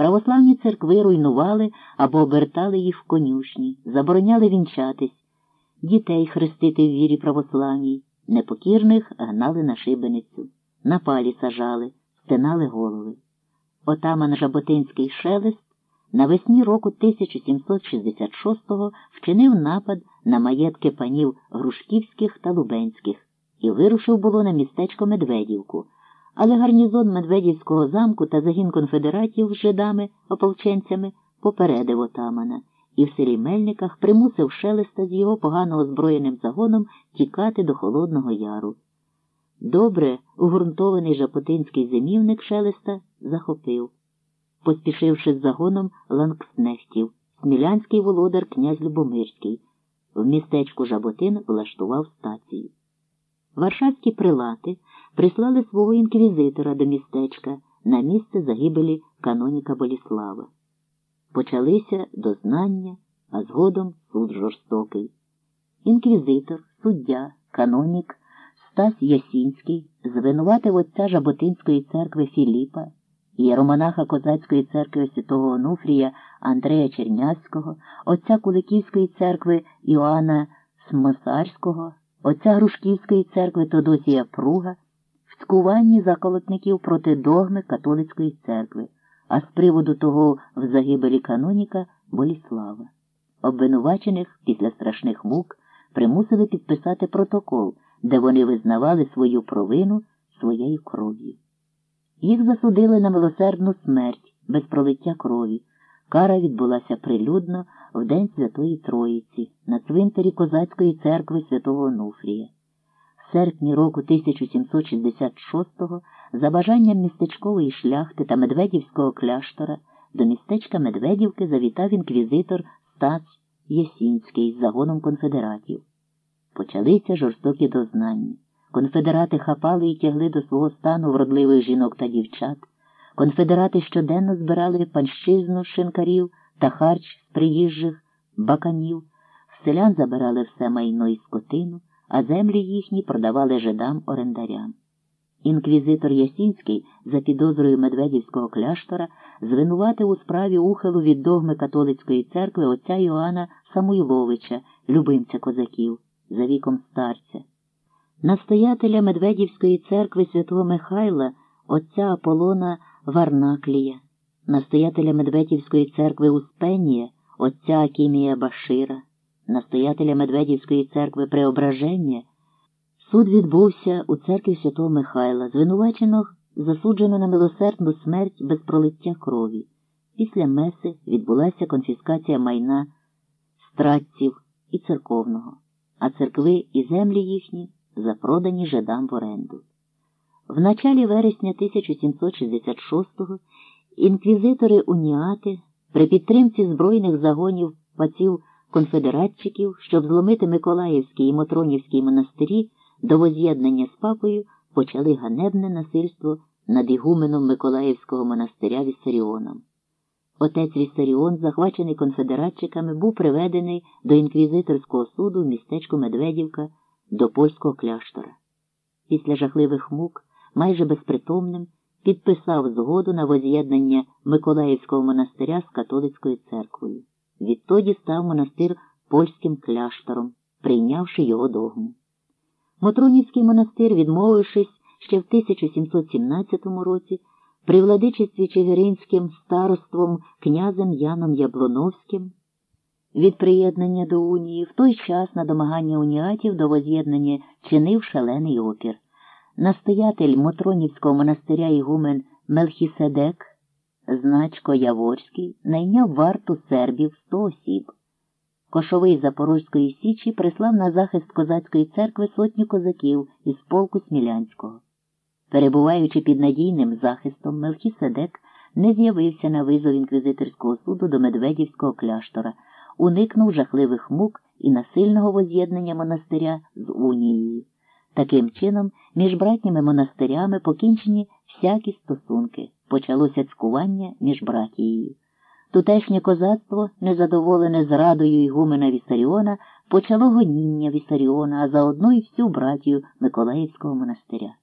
Православні церкви руйнували або обертали їх в конюшні, забороняли вінчатись, дітей хрестити в вірі православній, непокірних гнали на шибеницю, на палі сажали, стинали голови. Отаман Жаботинський шелест навесні року 1766-го вчинив напад на маєтки панів Грушківських та Лубенських і вирушив було на містечко Медведівку. Але гарнізон Медведівського замку та загін конфедератів з жидами, ополченцями попередив отамана і в селі Мельниках примусив шелеста з його погано озброєним загоном тікати до Холодного Яру. Добре угрунтований жапотинський зимівник шелеста захопив, поспішивши з загоном ланкснехтів, смілянський володар князь Любомирський. В містечку Жаботин влаштував стацію. Варшавські прилати прислали свого інквізитора до містечка на місце загибелі каноніка Боліслава. Почалися дознання, а згодом суд жорстокий. Інквізитор, суддя, канонік Стась Ясінський звинуватив отця Жаботинської церкви Філіпа, єромонаха Козацької церкви Святого Онуфрія Андрея Чернявського, отця Куликівської церкви Іоанна Смосарського, отця Грушківської церкви Тодосія Пруга в цькуванні заколотників проти догми католицької церкви, а з приводу того в загибелі каноніка Боліслава. Обвинувачених після страшних мук примусили підписати протокол, де вони визнавали свою провину своєю кров'ю. Їх засудили на милосердну смерть без пролиття крові. Кара відбулася прилюдно в День Святої Троїці на цвинтарі Козацької церкви святого Онуфрія. В серпні року 1766-го за бажанням містечкової шляхти та Медведівського кляштора до містечка Медведівки завітав інквізитор Стац Єсінський з загоном конфедератів. Почалися жорстокі дознання. Конфедерати хапали і тягли до свого стану вродливих жінок та дівчат. Конфедерати щоденно збирали панщизну шинкарів та харч з приїжджих баканів, селян забирали все майно і скотину, а землі їхні продавали жидам орендарям. Інквізитор Ясінський за підозрою Медведівського кляштора звинуватив у справі ухилу від догми католицької церкви отця Йоанна Самуйловича, любимця козаків, за віком старця. Настоятеля Медведівської церкви святого Михайла, отця Аполлона Варнаклія, настоятеля Медведівської церкви Успенія, отця Акімія Башира, настоятеля Медведівської церкви Преображення, суд відбувся у церкві святого Михайла, звинуваченого засуджено на милосердну смерть без пролиття крові. Після меси відбулася конфіскація майна стратців і церковного, а церкви і землі їхні запродані жидам в оренду. В началі вересня 1766-го інквізитори уніати при підтримці збройних загонів паців конфедератчиків, щоб зломити Миколаївський і Мотронівський монастирі до воз'єднання з папою, почали ганебне насильство над ігуменом Миколаївського монастиря Віссаріоном. Отець Віссаріон, захвачений конфедератчиками, був приведений до інквізиторського суду в містечку Медведівка до польського кляштора. Після жахливих мук майже безпритомним, підписав згоду на воз'єднання Миколаївського монастиря з католицькою церквою. Відтоді став монастир польським кляштором, прийнявши його догму. Мотронівський монастир, відмовившись ще в 1717 році, при владичестві Чигиринським староством князем Яном Яблоновським, від приєднання до унії в той час на домагання уніатів до воз'єднання чинив шалений опір. Настоятель Мотронівського монастиря Ігумен Мелхіседек, значко Яворський, найняв варту сербів сто осіб. Кошовий Запорозької Січі прислав на захист козацької церкви сотню козаків із полку Смілянського. Перебуваючи під надійним захистом, Мелхіседек не з'явився на визов інквізиторського суду до Медведівського кляштора, уникнув жахливих мук і насильного воз'єднання монастиря з унією. Таким чином, між братніми монастирями покінчені всякі стосунки, почалося цькування між братією. Тутешнє козацтво, незадоволене зрадою Ігумена Вісаріона, почало гоніння Вісаріона, а заодно й всю братію Миколаївського монастиря.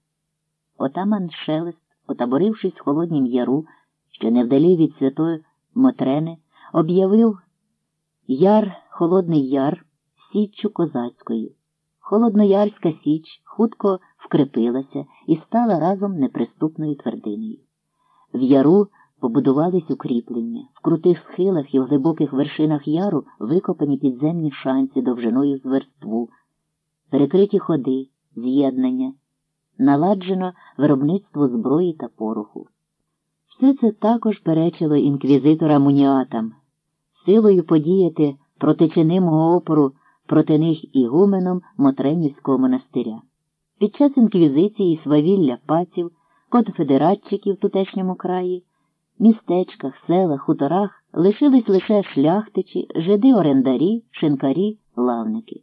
Отаман Шелест, отаборившись в Холоднім Яру, що невдалі від святої Мотрени об'явив яр Холодний Яр Січчю козацькою. Холодноярська Січ хутко вкрепилася і стала разом неприступною твердинею. В яру побудувались укріплення, в крутих схилах і в глибоких вершинах яру викопані підземні шанці довжиною з верству, перекриті ходи, з'єднання, наладжено виробництво зброї та пороху. Все це також перечило інквізитора Муніатам, силою подіяти проти чинимого опору проти них ігуменом Мотренівського монастиря. Під час інквізиції свавілля паців, конфедератчиків в тутешньому краї, містечках, селах, хуторах лишились лише шляхтичі, жиди орендарі, шинкарі, лавники.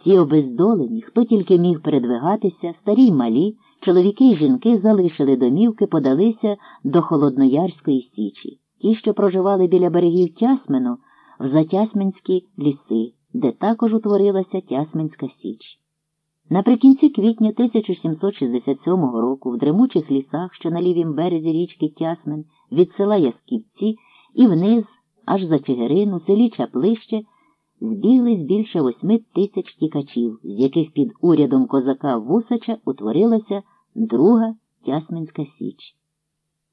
Всі обездолені, хто тільки міг передвигатися, старі й малі, чоловіки й жінки залишили домівки, подалися до Холодноярської січі. Ті, що проживали біля берегів Тясмену, в Затясменські ліси, де також утворилася Тясменська Січ. Наприкінці квітня 1767 року в дремучих лісах, що на лівім березі річки Тясмен, від села Ясківці і вниз, аж за Чигирину, селі Чаплище, збіглись більше восьми тисяч тікачів, з яких під урядом козака Вусача утворилася друга Тясменська Січ.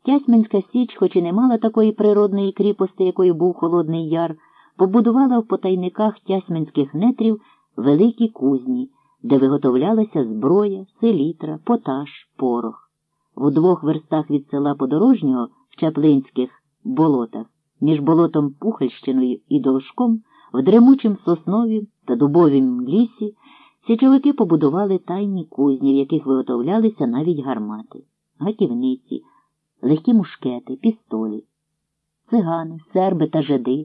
Тясменська Січ, хоч і не мала такої природної кріпости, якою був Холодний Яр, побудувала в потайниках тясменських нетрів великі кузні, де виготовлялася зброя, селітра, поташ, порох. В двох верстах від села Подорожнього в Чаплинських болотах, між болотом Пухальщиною і Должком, в дремучим сосновім та дубовім лісі, січовики побудували тайні кузні, в яких виготовлялися навіть гармати, гатівниці, легкі мушкети, пістолі. Цигани, серби та жиди